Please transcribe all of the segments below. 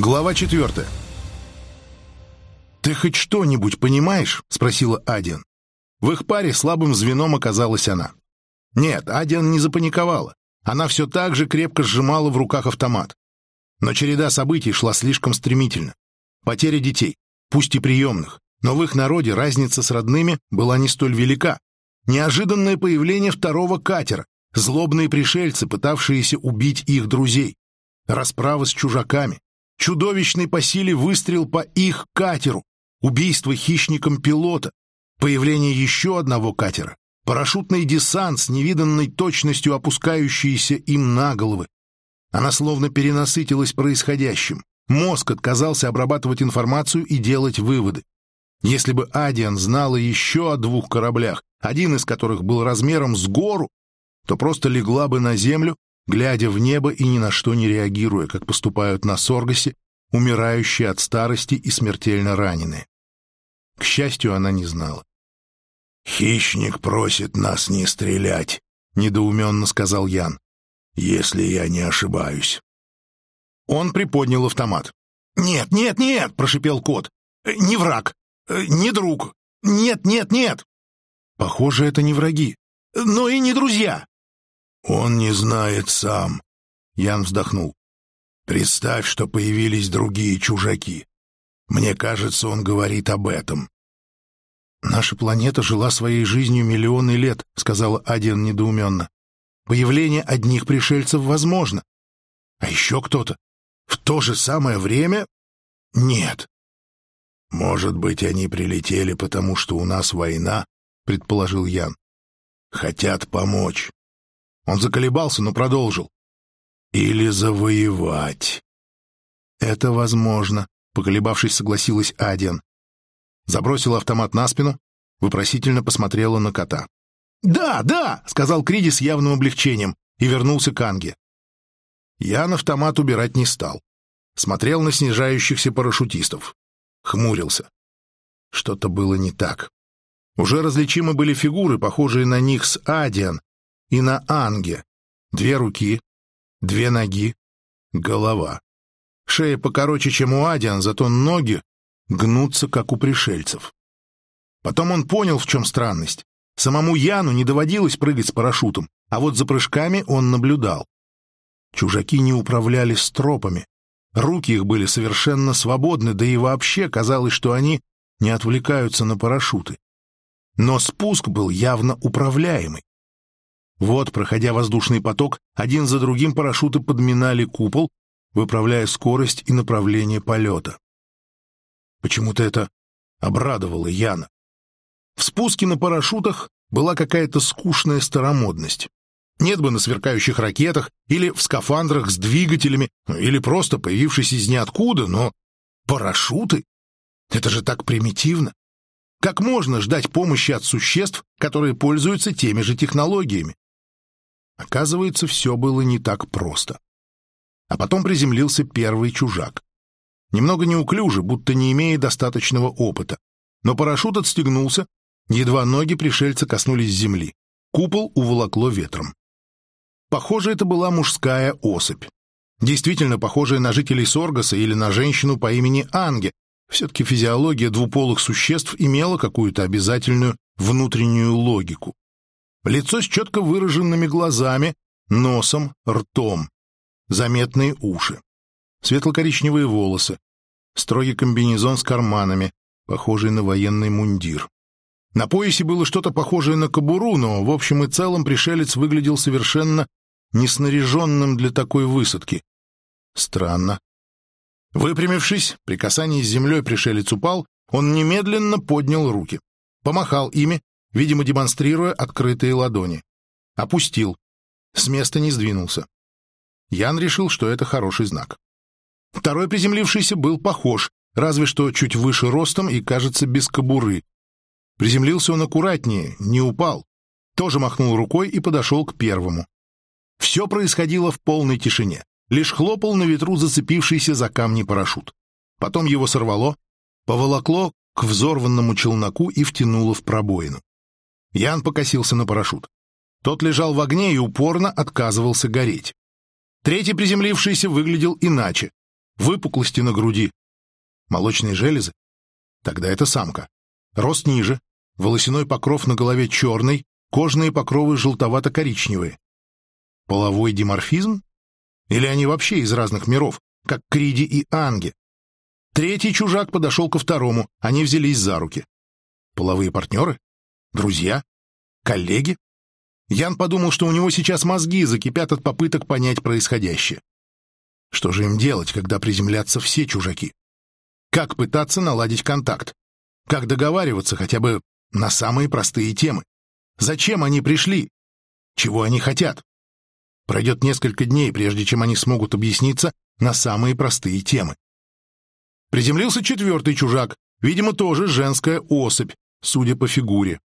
Глава четвертая. «Ты хоть что-нибудь понимаешь?» — спросила Адиан. В их паре слабым звеном оказалась она. Нет, Адиан не запаниковала. Она все так же крепко сжимала в руках автомат. Но череда событий шла слишком стремительно. Потеря детей, пусть и приемных, но в их народе разница с родными была не столь велика. Неожиданное появление второго катера, злобные пришельцы, пытавшиеся убить их друзей, расправа с чужаками, чудовищный по силе выстрел по их катеру, убийство хищником пилота, появление еще одного катера, парашютный десант с невиданной точностью опускающийся им на головы. Она словно перенасытилась происходящим. Мозг отказался обрабатывать информацию и делать выводы. Если бы Адиан знала еще о двух кораблях, один из которых был размером с гору, то просто легла бы на землю, глядя в небо и ни на что не реагируя, как поступают на Соргасе, умирающие от старости и смертельно раненые. К счастью, она не знала. «Хищник просит нас не стрелять», — недоуменно сказал Ян, — «если я не ошибаюсь». Он приподнял автомат. «Нет, нет, нет!» — прошипел кот. «Не враг, не друг. Нет, нет, нет!» «Похоже, это не враги, но и не друзья». «Он не знает сам», — Ян вздохнул. «Представь, что появились другие чужаки. Мне кажется, он говорит об этом». «Наша планета жила своей жизнью миллионы лет», — сказала Адиан недоуменно. «Появление одних пришельцев возможно. А еще кто-то. В то же самое время? Нет». «Может быть, они прилетели, потому что у нас война?» — предположил Ян. «Хотят помочь». Он заколебался, но продолжил. «Или завоевать». «Это возможно», — поколебавшись, согласилась Адиан забросила автомат на спину, вопросительно посмотрела на кота. «Да, да!» — сказал Криди с явным облегчением и вернулся к Анге. Ян автомат убирать не стал. Смотрел на снижающихся парашютистов. Хмурился. Что-то было не так. Уже различимы были фигуры, похожие на них с Адиан и на Анге. Две руки, две ноги, голова. Шея покороче, чем у Адиан, зато ноги гнутся, как у пришельцев. Потом он понял, в чем странность. Самому Яну не доводилось прыгать с парашютом, а вот за прыжками он наблюдал. Чужаки не управляли стропами. Руки их были совершенно свободны, да и вообще казалось, что они не отвлекаются на парашюты. Но спуск был явно управляемый. Вот, проходя воздушный поток, один за другим парашюты подминали купол, выправляя скорость и направление полета. Почему-то это обрадовало Яна. В спуске на парашютах была какая-то скучная старомодность. Нет бы на сверкающих ракетах или в скафандрах с двигателями, или просто появившись из ниоткуда, но парашюты — это же так примитивно. Как можно ждать помощи от существ, которые пользуются теми же технологиями? Оказывается, все было не так просто. А потом приземлился первый чужак. Немного неуклюже, будто не имея достаточного опыта. Но парашют отстегнулся, едва ноги пришельца коснулись земли. Купол уволокло ветром. Похоже, это была мужская особь. Действительно похожая на жителей Соргаса или на женщину по имени Анге. Все-таки физиология двуполых существ имела какую-то обязательную внутреннюю логику. Лицо с четко выраженными глазами, носом, ртом. Заметные уши светло-коричневые волосы, строгий комбинезон с карманами, похожий на военный мундир. На поясе было что-то похожее на кобуру, но в общем и целом пришелец выглядел совершенно неснаряженным для такой высадки. Странно. Выпрямившись, при касании с землей пришелец упал, он немедленно поднял руки. Помахал ими, видимо, демонстрируя открытые ладони. Опустил. С места не сдвинулся. Ян решил, что это хороший знак. Второй приземлившийся был похож, разве что чуть выше ростом и, кажется, без кобуры. Приземлился он аккуратнее, не упал. Тоже махнул рукой и подошел к первому. Все происходило в полной тишине. Лишь хлопал на ветру зацепившийся за камни парашют. Потом его сорвало, поволокло к взорванному челноку и втянуло в пробоину. Ян покосился на парашют. Тот лежал в огне и упорно отказывался гореть. Третий приземлившийся выглядел иначе. выпуклости на груди. Молочные железы? Тогда это самка. Рост ниже, волосяной покров на голове черный, кожные покровы желтовато-коричневые. Половой диморфизм? Или они вообще из разных миров, как Криди и Анги? Третий чужак подошел ко второму, они взялись за руки. Половые партнеры? Друзья? Коллеги? Ян подумал, что у него сейчас мозги закипят от попыток понять происходящее. Что же им делать, когда приземлятся все чужаки? Как пытаться наладить контакт? Как договариваться хотя бы на самые простые темы? Зачем они пришли? Чего они хотят? Пройдет несколько дней, прежде чем они смогут объясниться на самые простые темы. Приземлился четвертый чужак, видимо, тоже женская особь, судя по фигуре.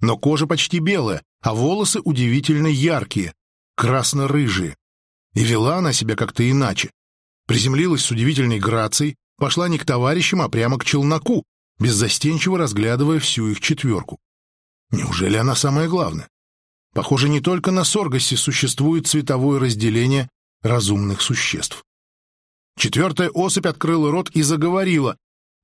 Но кожа почти белая, а волосы удивительно яркие, красно-рыжие. И вела она себя как-то иначе. Приземлилась с удивительной грацией, пошла не к товарищам, а прямо к челноку, беззастенчиво разглядывая всю их четверку. Неужели она самая главная? Похоже, не только на Соргасе существует цветовое разделение разумных существ. Четвертая особь открыла рот и заговорила.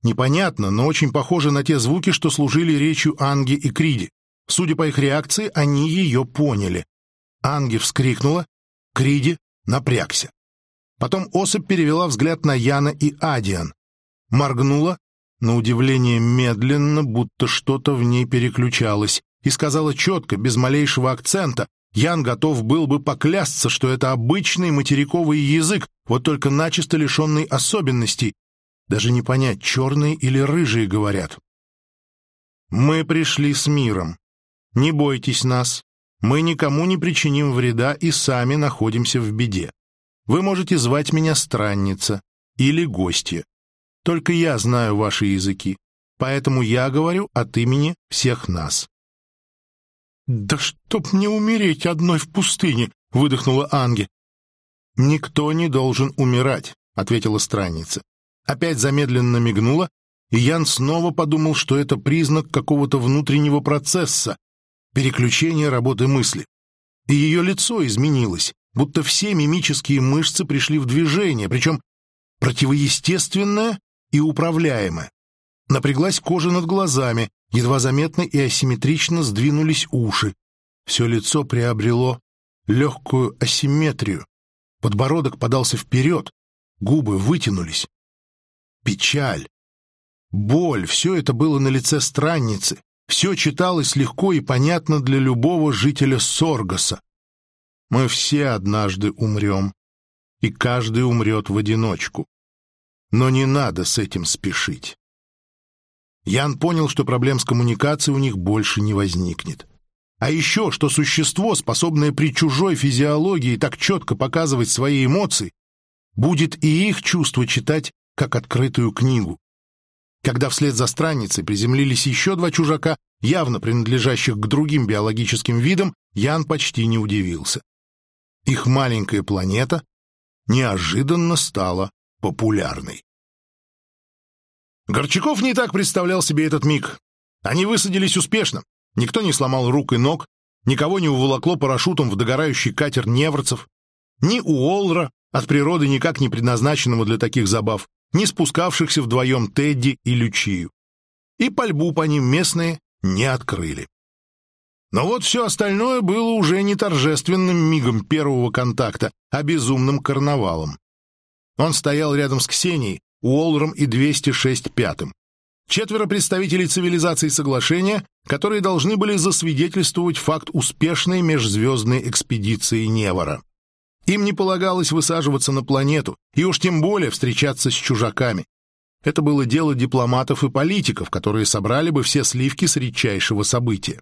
Непонятно, но очень похоже на те звуки, что служили речью Анги и Криди. Судя по их реакции, они ее поняли. Анги вскрикнула, Криди напрягся. Потом особь перевела взгляд на Яна и Адиан. Моргнула, на удивление медленно, будто что-то в ней переключалось, и сказала четко, без малейшего акцента. Ян готов был бы поклясться, что это обычный материковый язык, вот только начисто лишенный особенностей. Даже не понять, черные или рыжие говорят. «Мы пришли с миром. Не бойтесь нас. Мы никому не причиним вреда и сами находимся в беде. Вы можете звать меня странница или гостья. Только я знаю ваши языки, поэтому я говорю от имени всех нас». «Да чтоб мне умереть одной в пустыне!» — выдохнула Анге. «Никто не должен умирать», — ответила странница. Опять замедленно мигнула, и Ян снова подумал, что это признак какого-то внутреннего процесса, переключения работы мысли. И ее лицо изменилось, будто все мимические мышцы пришли в движение, причем противоестественное и управляемое. Напряглась кожа над глазами, едва заметно и асимметрично сдвинулись уши. Все лицо приобрело легкую асимметрию, Подбородок подался вперед, губы вытянулись. Печаль, боль — все это было на лице странницы. Все читалось легко и понятно для любого жителя Соргаса. Мы все однажды умрем, и каждый умрет в одиночку. Но не надо с этим спешить. Ян понял, что проблем с коммуникацией у них больше не возникнет. А еще, что существо, способное при чужой физиологии так четко показывать свои эмоции, будет и их чувства читать, как открытую книгу. Когда вслед за страницей приземлились еще два чужака, явно принадлежащих к другим биологическим видам, Ян почти не удивился. Их маленькая планета неожиданно стала популярной. Горчаков не так представлял себе этот миг. Они высадились успешно, Никто не сломал рук и ног, никого не уволокло парашютом в догорающий катер неврцев, ни у Олра, от природы никак не предназначенного для таких забав, ни спускавшихся вдвоем Тедди и Лючию. И пальбу по ним местные не открыли. Но вот все остальное было уже не торжественным мигом первого контакта, а безумным карнавалом. Он стоял рядом с Ксенией, Уоллером и 206 пятым. Четверо представителей цивилизации соглашения, которые должны были засвидетельствовать факт успешной межзвездной экспедиции Невора. Им не полагалось высаживаться на планету, и уж тем более встречаться с чужаками. Это было дело дипломатов и политиков, которые собрали бы все сливки с редчайшего события.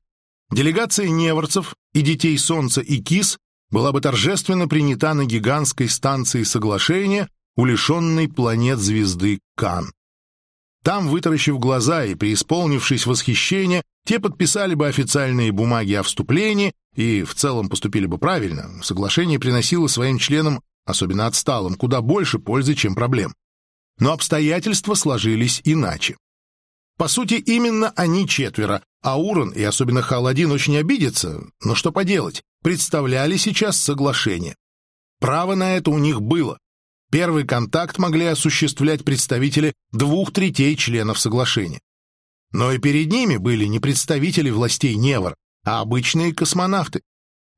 Делегация неворцев и детей Солнца и Кис была бы торжественно принята на гигантской станции соглашения у лишенной планет звезды Кан. Там, вытаращив глаза и преисполнившись восхищения, те подписали бы официальные бумаги о вступлении и в целом поступили бы правильно. Соглашение приносило своим членам, особенно отсталым, куда больше пользы, чем проблем. Но обстоятельства сложились иначе. По сути, именно они четверо, а Урон и особенно Халадин очень обидятся, но что поделать, представляли сейчас соглашение. Право на это у них было. Первый контакт могли осуществлять представители двух третей членов соглашения. Но и перед ними были не представители властей Невр, а обычные космонавты.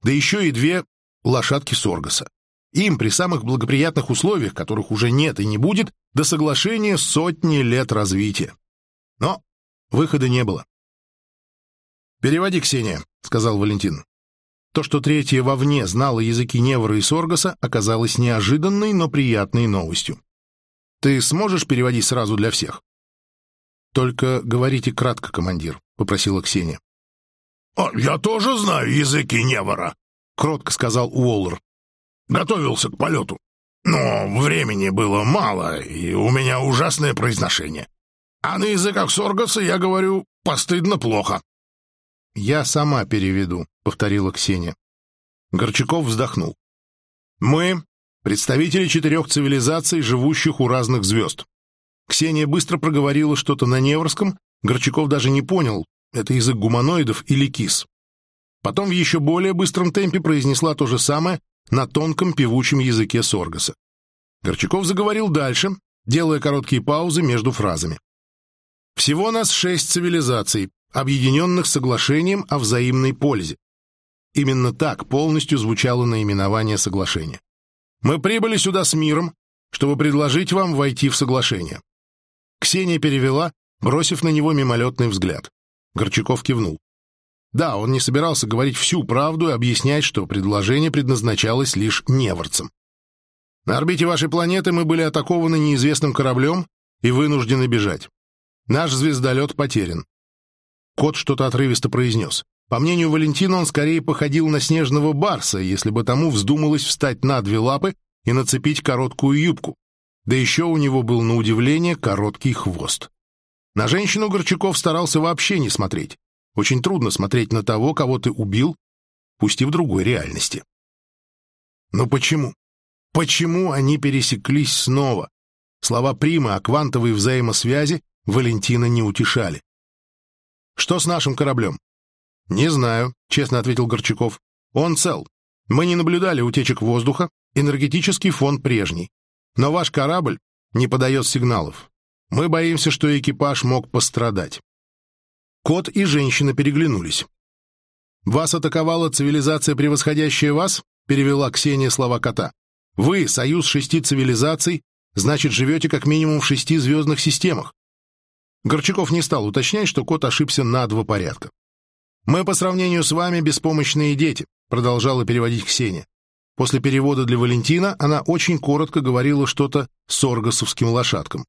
Да еще и две лошадки Соргаса. Им при самых благоприятных условиях, которых уже нет и не будет, до соглашения сотни лет развития. Но выхода не было. «Переводи, Ксения», — сказал Валентин. То, что третья вовне знала языки Невра и Соргаса, оказалось неожиданной, но приятной новостью. «Ты сможешь переводить сразу для всех?» «Только говорите кратко, командир», — попросила Ксения. «О, «Я тоже знаю языки Невора», — кротко сказал Уоллер. «Готовился к полету. Но времени было мало, и у меня ужасное произношение. А на языках Соргаса я говорю постыдно плохо». «Я сама переведу», — повторила Ксения. Горчаков вздохнул. «Мы — представители четырех цивилизаций, живущих у разных звезд». Ксения быстро проговорила что-то на Неврском, Горчаков даже не понял, это язык гуманоидов или кис. Потом в еще более быстром темпе произнесла то же самое на тонком певучем языке Соргаса. Горчаков заговорил дальше, делая короткие паузы между фразами. «Всего нас шесть цивилизаций, объединенных соглашением о взаимной пользе. Именно так полностью звучало наименование соглашения. Мы прибыли сюда с миром, чтобы предложить вам войти в соглашение. Ксения перевела, бросив на него мимолетный взгляд. Горчаков кивнул. Да, он не собирался говорить всю правду и объяснять, что предложение предназначалось лишь неворцам. На орбите вашей планеты мы были атакованы неизвестным кораблем и вынуждены бежать. Наш звездолет потерян. Кот что-то отрывисто произнес. По мнению Валентина, он скорее походил на снежного барса, если бы тому вздумалось встать на две лапы и нацепить короткую юбку. Да еще у него был, на удивление, короткий хвост. На женщину Горчаков старался вообще не смотреть. Очень трудно смотреть на того, кого ты убил, пусть и в другой реальности. Но почему? Почему они пересеклись снова? Слова Примы о квантовой взаимосвязи Валентина не утешали. Что с нашим кораблем? Не знаю, честно ответил Горчаков. Он цел. Мы не наблюдали утечек воздуха, энергетический фон прежний. Но ваш корабль не подает сигналов. Мы боимся, что экипаж мог пострадать. Кот и женщина переглянулись. «Вас атаковала цивилизация, превосходящая вас?» — перевела Ксения слова кота. «Вы — союз шести цивилизаций, значит, живете как минимум в шести звездных системах. Горчаков не стал уточнять, что кот ошибся на два порядка. «Мы по сравнению с вами беспомощные дети», — продолжала переводить Ксения. После перевода для Валентина она очень коротко говорила что-то с оргасовским лошадкам.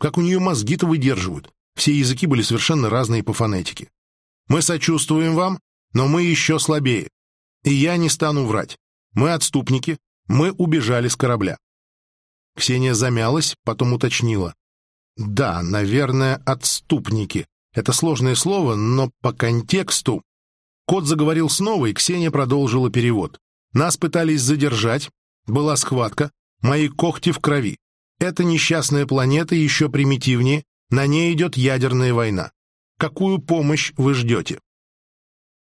Как у нее мозги-то выдерживают. Все языки были совершенно разные по фонетике. «Мы сочувствуем вам, но мы еще слабее. И я не стану врать. Мы отступники, мы убежали с корабля». Ксения замялась, потом уточнила. Да, наверное, отступники. Это сложное слово, но по контексту... Кот заговорил снова, и Ксения продолжила перевод. Нас пытались задержать, была схватка, мои когти в крови. Эта несчастная планета еще примитивнее, на ней идет ядерная война. Какую помощь вы ждете?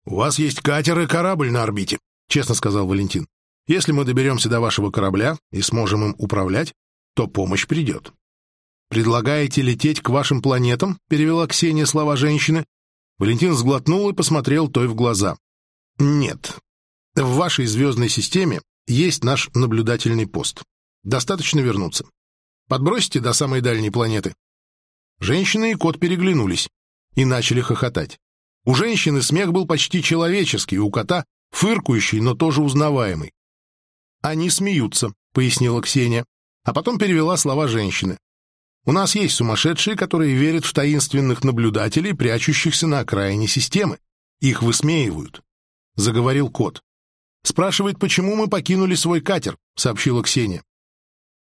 «У вас есть катер и корабль на орбите», — честно сказал Валентин. «Если мы доберемся до вашего корабля и сможем им управлять, то помощь придет». «Предлагаете лететь к вашим планетам?» — перевела Ксения слова женщины. Валентин сглотнул и посмотрел той в глаза. «Нет. В вашей звездной системе есть наш наблюдательный пост. Достаточно вернуться. Подбросите до самой дальней планеты». Женщина и кот переглянулись и начали хохотать. У женщины смех был почти человеческий, у кота — фыркающий, но тоже узнаваемый. «Они смеются», — пояснила Ксения, а потом перевела слова женщины. У нас есть сумасшедшие, которые верят в таинственных наблюдателей, прячущихся на окраине системы. Их высмеивают. Заговорил кот. Спрашивает, почему мы покинули свой катер, сообщила Ксения.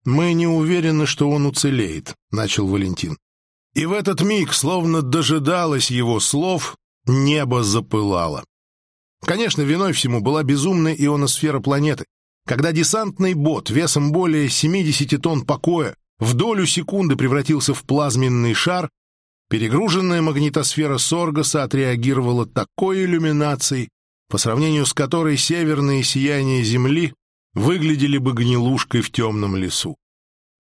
Мы не уверены, что он уцелеет, начал Валентин. И в этот миг, словно дожидалось его слов, небо запылало. Конечно, виной всему была безумная ионосфера планеты. Когда десантный бот весом более 70 тонн покоя в долю секунды превратился в плазменный шар, перегруженная магнитосфера Соргаса отреагировала такой иллюминацией, по сравнению с которой северные сияния Земли выглядели бы гнилушкой в темном лесу.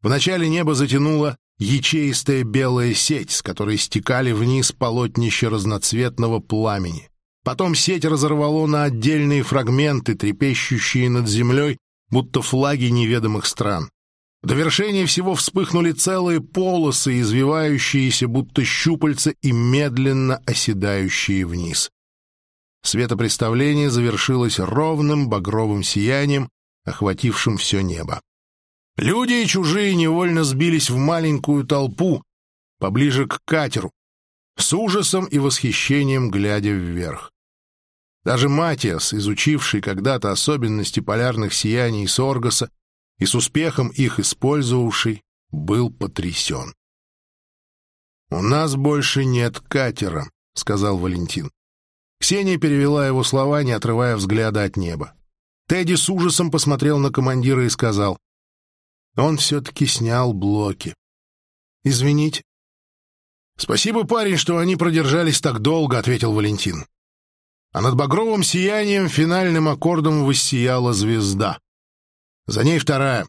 Вначале небо затянуло ячеистая белая сеть, с которой стекали вниз полотнища разноцветного пламени. Потом сеть разорвало на отдельные фрагменты, трепещущие над землей, будто флаги неведомых стран. В довершение всего вспыхнули целые полосы, извивающиеся, будто щупальца, и медленно оседающие вниз. Светопредставление завершилось ровным багровым сиянием, охватившим все небо. Люди и чужие невольно сбились в маленькую толпу, поближе к катеру, с ужасом и восхищением глядя вверх. Даже Матиас, изучивший когда-то особенности полярных сияний Соргаса и с успехом их использовавший, был потрясен. «У нас больше нет катера», — сказал Валентин. Ксения перевела его слова, не отрывая взгляда от неба. Тедди с ужасом посмотрел на командира и сказал, «Он все-таки снял блоки. Извините». «Спасибо, парень, что они продержались так долго», — ответил Валентин. А над багровым сиянием финальным аккордом воссияла звезда. За ней вторая.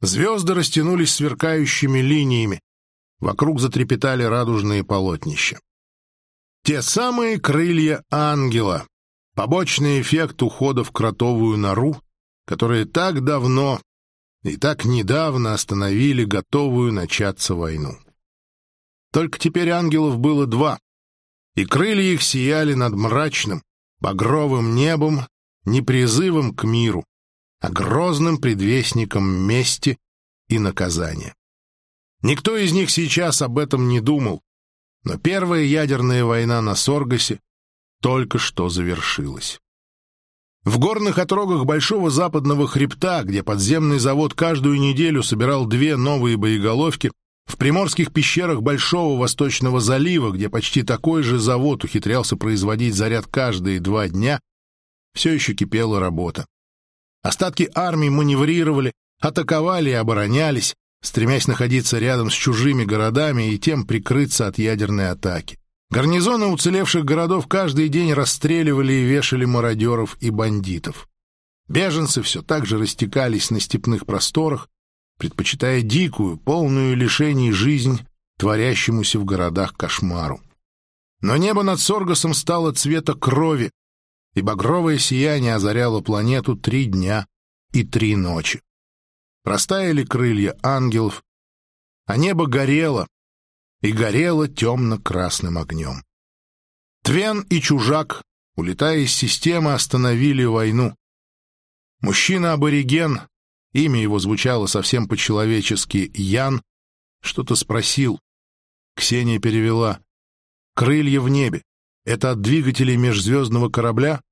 Звезды растянулись сверкающими линиями. Вокруг затрепетали радужные полотнища. Те самые крылья ангела, побочный эффект ухода в кротовую нору, которые так давно и так недавно остановили готовую начаться войну. Только теперь ангелов было два, и крылья их сияли над мрачным, багровым небом, не призывом к миру, а грозным предвестником мести и наказания. Никто из них сейчас об этом не думал, но первая ядерная война на Соргасе только что завершилась. В горных отрогах Большого Западного хребта, где подземный завод каждую неделю собирал две новые боеголовки, в приморских пещерах Большого Восточного залива, где почти такой же завод ухитрялся производить заряд каждые два дня, все еще кипела работа. Остатки армий маневрировали, атаковали и оборонялись, стремясь находиться рядом с чужими городами и тем прикрыться от ядерной атаки. Гарнизоны уцелевших городов каждый день расстреливали и вешали мародеров и бандитов. Беженцы все так же растекались на степных просторах, предпочитая дикую, полную лишений жизнь, творящемуся в городах кошмару. Но небо над Соргасом стало цвета крови, и багровое сияние озаряло планету три дня и три ночи. Растаяли крылья ангелов, а небо горело, и горело темно-красным огнем. Твен и чужак, улетая из системы, остановили войну. Мужчина-абориген Имя его звучало совсем по-человечески «Ян», что-то спросил. Ксения перевела. «Крылья в небе. Это от двигателей межзвездного корабля?»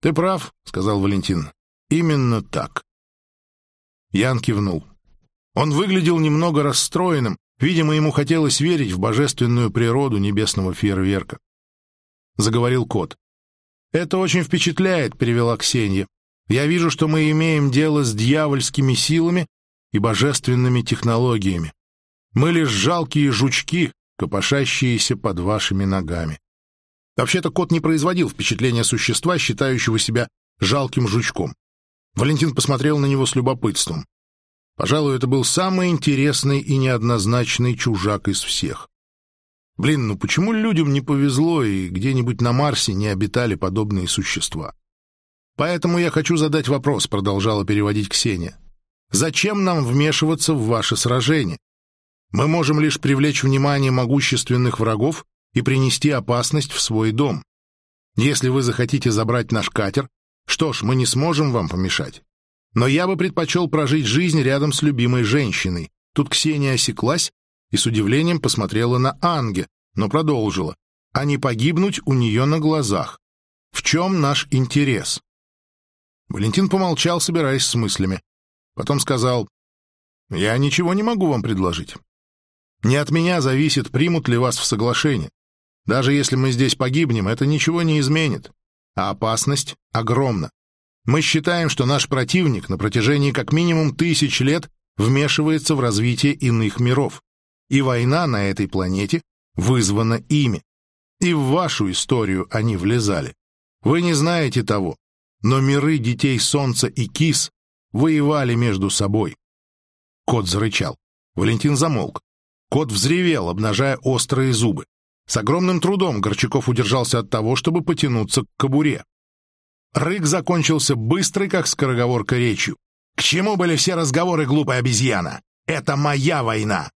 «Ты прав», — сказал Валентин. «Именно так». Ян кивнул. Он выглядел немного расстроенным. Видимо, ему хотелось верить в божественную природу небесного фейерверка. Заговорил кот. «Это очень впечатляет», — перевела Ксения. Я вижу, что мы имеем дело с дьявольскими силами и божественными технологиями. Мы лишь жалкие жучки, копошащиеся под вашими ногами. Вообще-то кот не производил впечатления существа, считающего себя жалким жучком. Валентин посмотрел на него с любопытством. Пожалуй, это был самый интересный и неоднозначный чужак из всех. Блин, ну почему людям не повезло и где-нибудь на Марсе не обитали подобные существа? Поэтому я хочу задать вопрос, продолжала переводить Ксения. Зачем нам вмешиваться в ваше сражение? Мы можем лишь привлечь внимание могущественных врагов и принести опасность в свой дом. Если вы захотите забрать наш катер, что ж, мы не сможем вам помешать. Но я бы предпочел прожить жизнь рядом с любимой женщиной. Тут Ксения осеклась и с удивлением посмотрела на Анге, но продолжила. А не погибнуть у нее на глазах. В чем наш интерес? Валентин помолчал, собираясь с мыслями. Потом сказал, «Я ничего не могу вам предложить. Не от меня зависит, примут ли вас в соглашение. Даже если мы здесь погибнем, это ничего не изменит. А опасность огромна. Мы считаем, что наш противник на протяжении как минимум тысяч лет вмешивается в развитие иных миров. И война на этой планете вызвана ими. И в вашу историю они влезали. Вы не знаете того, но миры детей Солнца и Кис воевали между собой. Кот зарычал. Валентин замолк. Кот взревел, обнажая острые зубы. С огромным трудом Горчаков удержался от того, чтобы потянуться к кобуре. Рык закончился быстрой, как скороговорка речью. «К чему были все разговоры, глупая обезьяна? Это моя война!»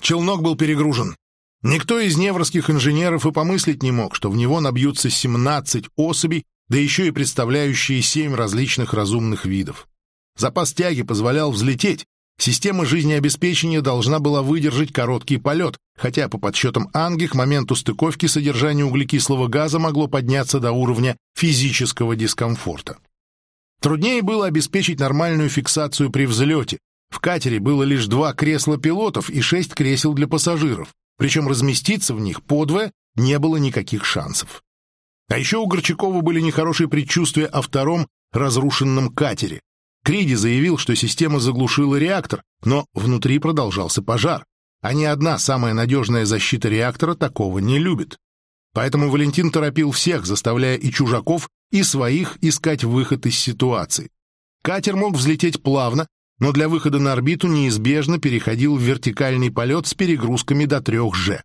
Челнок был перегружен. Никто из неврских инженеров и помыслить не мог, что в него набьются 17 особей, да еще и представляющие семь различных разумных видов. Запас тяги позволял взлететь, Система жизнеобеспечения должна была выдержать короткий полет, хотя по подсчетам Анги к моменту стыковки содержание углекислого газа могло подняться до уровня физического дискомфорта. Труднее было обеспечить нормальную фиксацию при взлете. В катере было лишь два кресла пилотов и шесть кресел для пассажиров, причем разместиться в них подвое не было никаких шансов. А еще у Горчакова были нехорошие предчувствия о втором разрушенном катере, Криди заявил, что система заглушила реактор, но внутри продолжался пожар, а ни одна самая надежная защита реактора такого не любит. Поэтому Валентин торопил всех, заставляя и чужаков, и своих искать выход из ситуации. Катер мог взлететь плавно, но для выхода на орбиту неизбежно переходил в вертикальный полет с перегрузками до 3G.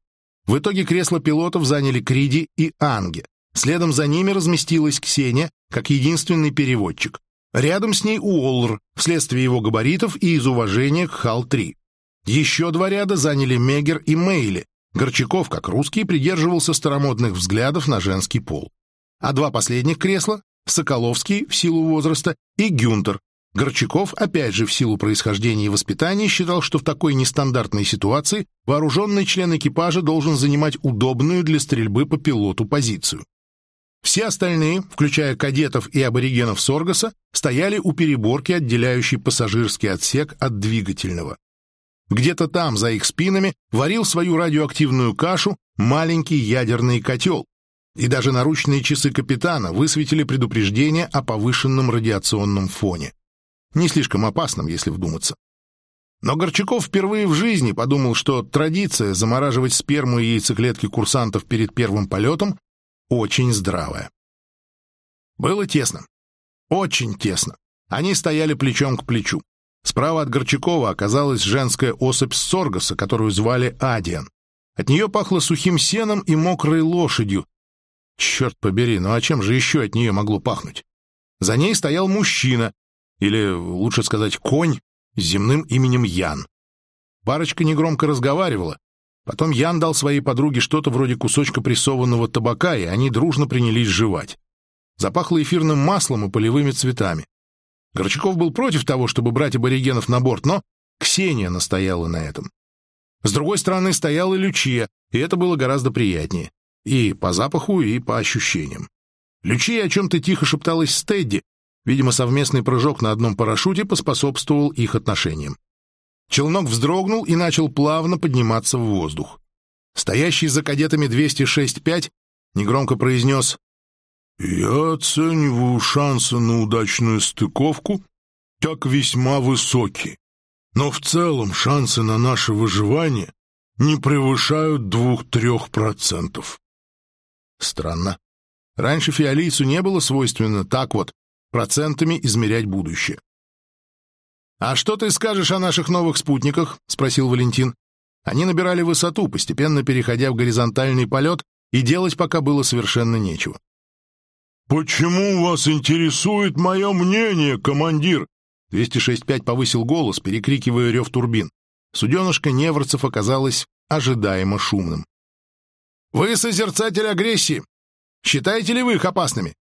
В итоге кресла пилотов заняли Криди и Анге. Следом за ними разместилась Ксения, как единственный переводчик. Рядом с ней Уоллер, вследствие его габаритов и из уважения к Хал-3. Еще два ряда заняли Мегер и Мейли. Горчаков, как русский, придерживался старомодных взглядов на женский пол. А два последних кресла — Соколовский в силу возраста и Гюнтер. Горчаков, опять же в силу происхождения и воспитания, считал, что в такой нестандартной ситуации вооруженный член экипажа должен занимать удобную для стрельбы по пилоту позицию. Все остальные, включая кадетов и аборигенов Соргаса, стояли у переборки, отделяющей пассажирский отсек от двигательного. Где-то там, за их спинами, варил свою радиоактивную кашу маленький ядерный котел, и даже наручные часы капитана высветили предупреждение о повышенном радиационном фоне. Не слишком опасном, если вдуматься. Но Горчаков впервые в жизни подумал, что традиция замораживать сперму и яйцеклетки курсантов перед первым полетом очень здравая. Было тесно. Очень тесно. Они стояли плечом к плечу. Справа от Горчакова оказалась женская особь Соргаса, которую звали Адиан. От нее пахло сухим сеном и мокрой лошадью. Черт побери, ну а чем же еще от нее могло пахнуть? За ней стоял мужчина, или, лучше сказать, конь с земным именем Ян. Парочка негромко разговаривала, Потом Ян дал своей подруге что-то вроде кусочка прессованного табака, и они дружно принялись жевать. Запахло эфирным маслом и полевыми цветами. Горчаков был против того, чтобы брать аборигенов на борт, но Ксения настояла на этом. С другой стороны стояла Лючия, и это было гораздо приятнее. И по запаху, и по ощущениям. Лючия о чем-то тихо шепталась с Тедди. Видимо, совместный прыжок на одном парашюте поспособствовал их отношениям. Челнок вздрогнул и начал плавно подниматься в воздух. Стоящий за кадетами 206-5 негромко произнес «Я оцениваю шансы на удачную стыковку как весьма высокие, но в целом шансы на наше выживание не превышают двух-трех процентов». Странно. Раньше фиолийцу не было свойственно так вот процентами измерять будущее. «А что ты скажешь о наших новых спутниках?» — спросил Валентин. Они набирали высоту, постепенно переходя в горизонтальный полет, и делать пока было совершенно нечего. «Почему вас интересует мое мнение, командир?» 206.5 повысил голос, перекрикивая рев турбин. Суденышко Неврцев оказалось ожидаемо шумным. «Вы созерцатель агрессии. Считаете ли вы их опасными?»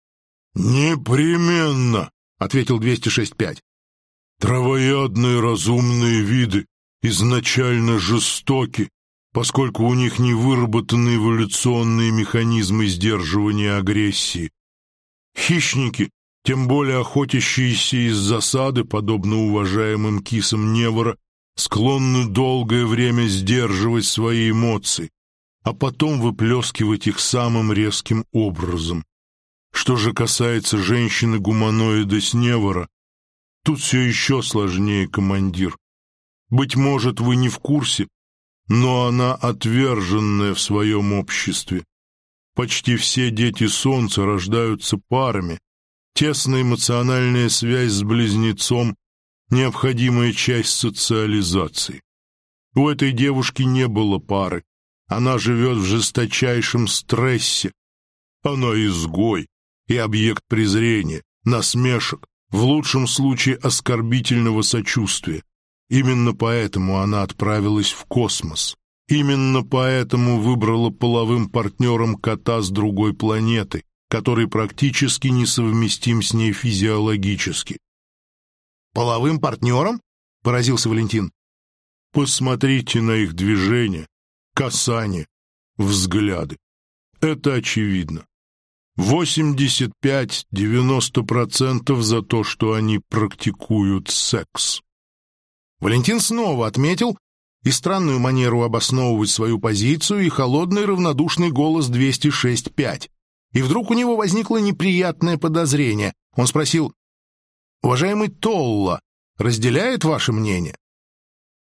«Непременно», — ответил 206.5. Травоядные разумные виды изначально жестоки, поскольку у них не выработаны эволюционные механизмы сдерживания агрессии. Хищники, тем более охотящиеся из засады, подобно уважаемым кисам Невора, склонны долгое время сдерживать свои эмоции, а потом выплескивать их самым резким образом. Что же касается женщины-гуманоида Сневора, Тут все еще сложнее, командир. Быть может, вы не в курсе, но она отверженная в своем обществе. Почти все дети солнца рождаются парами, Тесная эмоциональная связь с близнецом — необходимая часть социализации. У этой девушки не было пары. Она живет в жесточайшем стрессе. Она изгой и объект презрения, насмешек, в лучшем случае оскорбительного сочувствия. Именно поэтому она отправилась в космос. Именно поэтому выбрала половым партнером кота с другой планеты, который практически несовместим с ней физиологически. «Половым партнером?» — поразился Валентин. «Посмотрите на их движения, касания, взгляды. Это очевидно. 85-90% за то, что они практикуют секс. Валентин снова отметил и странную манеру обосновывать свою позицию, и холодный равнодушный голос 206.5. И вдруг у него возникло неприятное подозрение. Он спросил, «Уважаемый Толла, разделяет ваше мнение?»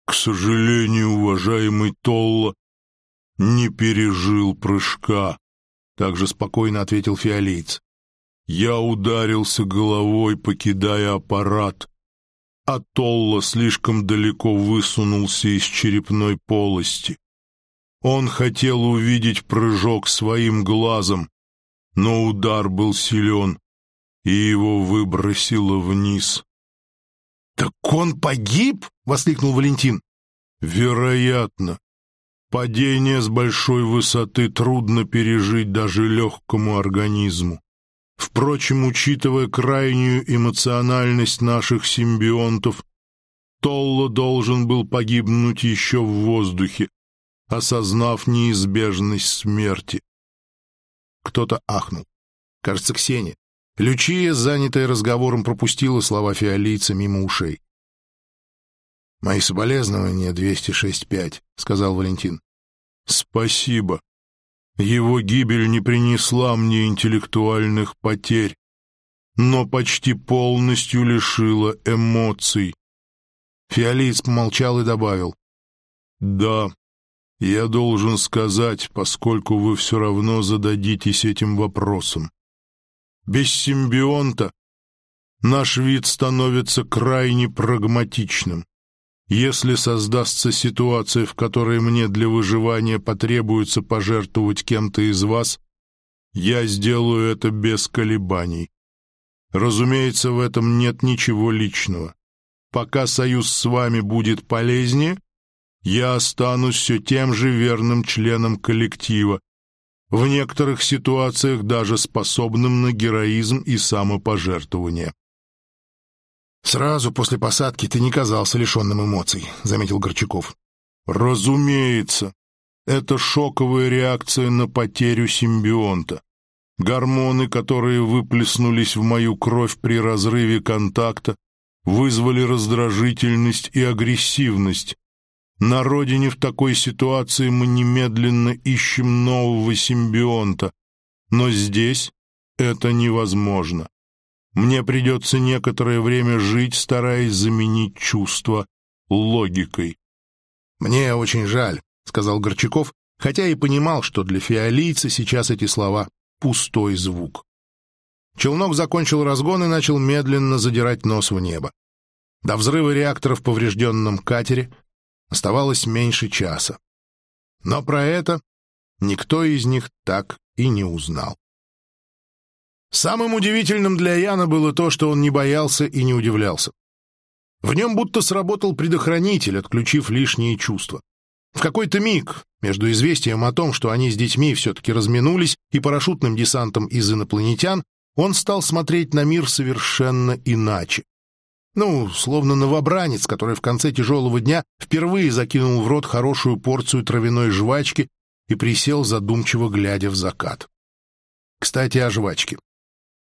«К сожалению, уважаемый Толла не пережил прыжка», — также спокойно ответил фиолиец. «Я ударился головой, покидая аппарат а Толла слишком далеко высунулся из черепной полости. Он хотел увидеть прыжок своим глазом, но удар был силен, и его выбросило вниз. «Так он погиб?» — воскликнул Валентин. «Вероятно. Падение с большой высоты трудно пережить даже легкому организму. Впрочем, учитывая крайнюю эмоциональность наших симбионтов, Толло должен был погибнуть еще в воздухе, осознав неизбежность смерти. Кто-то ахнул. Кажется, Ксения. Лючия, занятая разговором, пропустила слова фиолийца мимо ушей. «Мои соболезнования, 206.5», — сказал Валентин. «Спасибо», его гибель не принесла мне интеллектуальных потерь, но почти полностью лишила эмоций. Фиолиц помолчал и добавил. «Да, я должен сказать, поскольку вы все равно зададитесь этим вопросом. Без симбионта наш вид становится крайне прагматичным. Если создастся ситуация, в которой мне для выживания потребуется пожертвовать кем-то из вас, я сделаю это без колебаний. Разумеется, в этом нет ничего личного. Пока союз с вами будет полезнее, я останусь все тем же верным членом коллектива, в некоторых ситуациях даже способным на героизм и самопожертвование. «Сразу после посадки ты не казался лишенным эмоций», — заметил Горчаков. «Разумеется. Это шоковая реакция на потерю симбионта. Гормоны, которые выплеснулись в мою кровь при разрыве контакта, вызвали раздражительность и агрессивность. На родине в такой ситуации мы немедленно ищем нового симбионта, но здесь это невозможно. Мне придется некоторое время жить, стараясь заменить чувство логикой. «Мне очень жаль», — сказал Горчаков, хотя и понимал, что для фиолийца сейчас эти слова — пустой звук. Челнок закончил разгон и начал медленно задирать нос в небо. До взрыва реактора в поврежденном катере оставалось меньше часа. Но про это никто из них так и не узнал. Самым удивительным для Яна было то, что он не боялся и не удивлялся. В нем будто сработал предохранитель, отключив лишние чувства. В какой-то миг, между известием о том, что они с детьми все-таки разминулись, и парашютным десантом из инопланетян, он стал смотреть на мир совершенно иначе. Ну, словно новобранец, который в конце тяжелого дня впервые закинул в рот хорошую порцию травяной жвачки и присел, задумчиво глядя в закат. Кстати, о жвачке.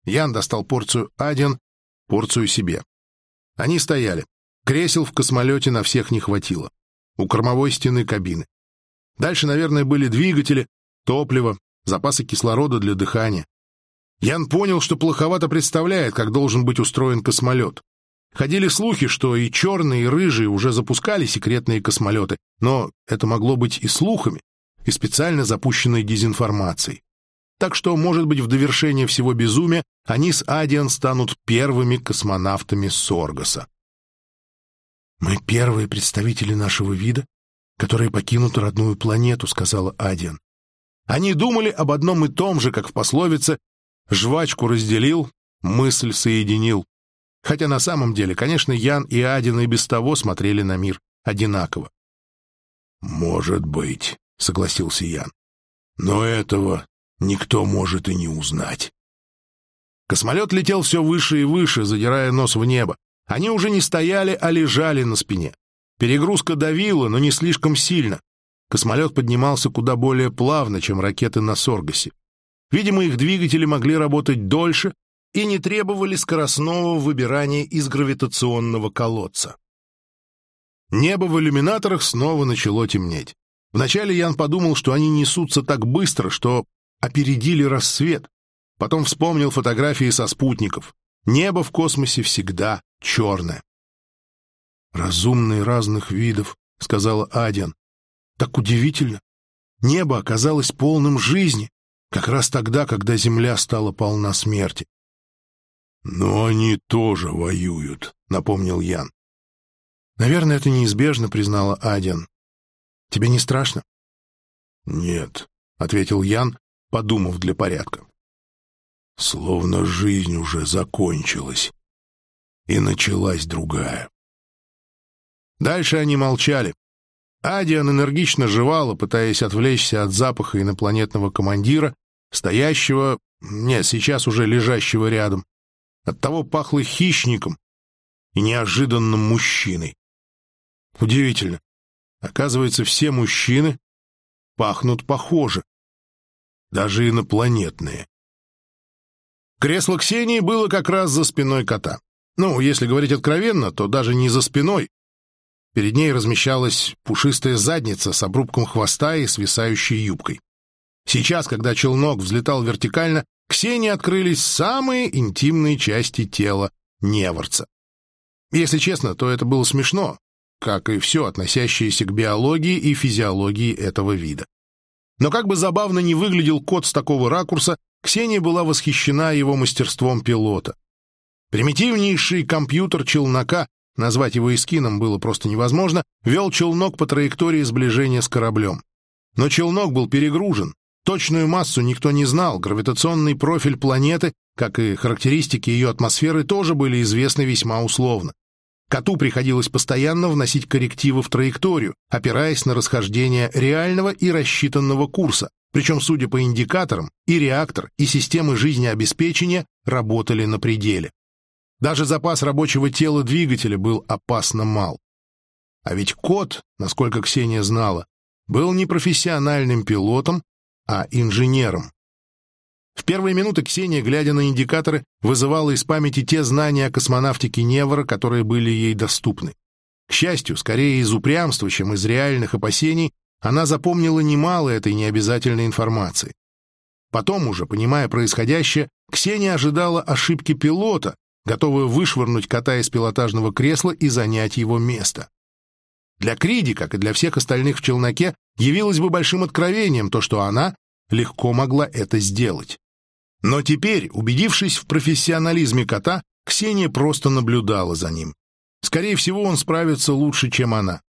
Ян достал порцию один, порцию себе. Они стояли. Кресел в космолете на всех не хватило. У кормовой стены кабины. Дальше, наверное, были двигатели, топливо, запасы кислорода для дыхания. Ян понял, что плоховато представляет, как должен быть устроен космолет. Ходили слухи, что и черные, и рыжие уже запускали секретные космолеты, но это могло быть и слухами, и специально запущенной дезинформацией. Так что, может быть, в довершение всего безумия они с Адиан станут первыми космонавтами Соргаса. «Мы первые представители нашего вида, которые покинут родную планету», — сказала Адиан. Они думали об одном и том же, как в пословице «жвачку разделил, мысль соединил». Хотя на самом деле, конечно, Ян и Адин и без того смотрели на мир одинаково. «Может быть», — согласился Ян. «Но этого никто может и не узнать». Космолет летел все выше и выше, задирая нос в небо. Они уже не стояли, а лежали на спине. Перегрузка давила, но не слишком сильно. Космолет поднимался куда более плавно, чем ракеты на Соргасе. Видимо, их двигатели могли работать дольше и не требовали скоростного выбирания из гравитационного колодца. Небо в иллюминаторах снова начало темнеть. Вначале Ян подумал, что они несутся так быстро, что опередили рассвет. Потом вспомнил фотографии со спутников. Небо в космосе всегда черное. «Разумные разных видов», — сказала Адиан. «Так удивительно. Небо оказалось полным жизни, как раз тогда, когда Земля стала полна смерти». «Но они тоже воюют», — напомнил Ян. «Наверное, это неизбежно», — признала Адиан. «Тебе не страшно?» «Нет», — ответил Ян, подумав для порядка. «Словно жизнь уже закончилась, и началась другая». Дальше они молчали. Адиан энергично жевала, пытаясь отвлечься от запаха инопланетного командира, стоящего, нет, сейчас уже лежащего рядом. От того пахло хищником и неожиданным мужчиной. Удивительно. Оказывается, все мужчины пахнут похоже. Даже инопланетные. Кресло Ксении было как раз за спиной кота. Ну, если говорить откровенно, то даже не за спиной. Перед ней размещалась пушистая задница с обрубком хвоста и свисающей юбкой. Сейчас, когда челнок взлетал вертикально, Ксении открылись самые интимные части тела Неворца. Если честно, то это было смешно, как и все, относящееся к биологии и физиологии этого вида. Но как бы забавно ни выглядел кот с такого ракурса, Ксения была восхищена его мастерством пилота. Примитивнейший компьютер челнока, назвать его эскином было просто невозможно, вел челнок по траектории сближения с кораблем. Но челнок был перегружен, точную массу никто не знал, гравитационный профиль планеты, как и характеристики ее атмосферы, тоже были известны весьма условно. Коту приходилось постоянно вносить коррективы в траекторию, опираясь на расхождение реального и рассчитанного курса, причем, судя по индикаторам, и реактор, и системы жизнеобеспечения работали на пределе. Даже запас рабочего тела двигателя был опасно мал. А ведь кот, насколько Ксения знала, был не профессиональным пилотом, а инженером. В первые минуты Ксения, глядя на индикаторы, вызывала из памяти те знания о космонавтике Невора, которые были ей доступны. К счастью, скорее из упрямства, чем из реальных опасений, она запомнила немало этой необязательной информации. Потом уже, понимая происходящее, Ксения ожидала ошибки пилота, готовая вышвырнуть кота из пилотажного кресла и занять его место. Для Криди, как и для всех остальных в челноке, явилось бы большим откровением то, что она легко могла это сделать. Но теперь, убедившись в профессионализме кота, Ксения просто наблюдала за ним. Скорее всего, он справится лучше, чем она.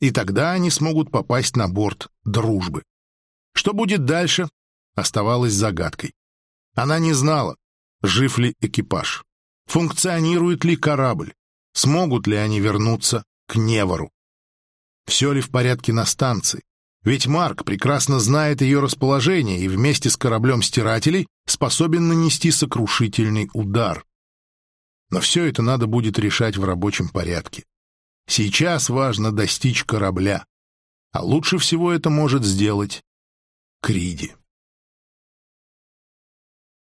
И тогда они смогут попасть на борт дружбы. Что будет дальше, оставалось загадкой. Она не знала, жив ли экипаж, функционирует ли корабль, смогут ли они вернуться к Невору. Все ли в порядке на станции, ведь Марк прекрасно знает ее расположение и вместе с кораблем стирателей способен нанести сокрушительный удар. Но все это надо будет решать в рабочем порядке. Сейчас важно достичь корабля, а лучше всего это может сделать Криди.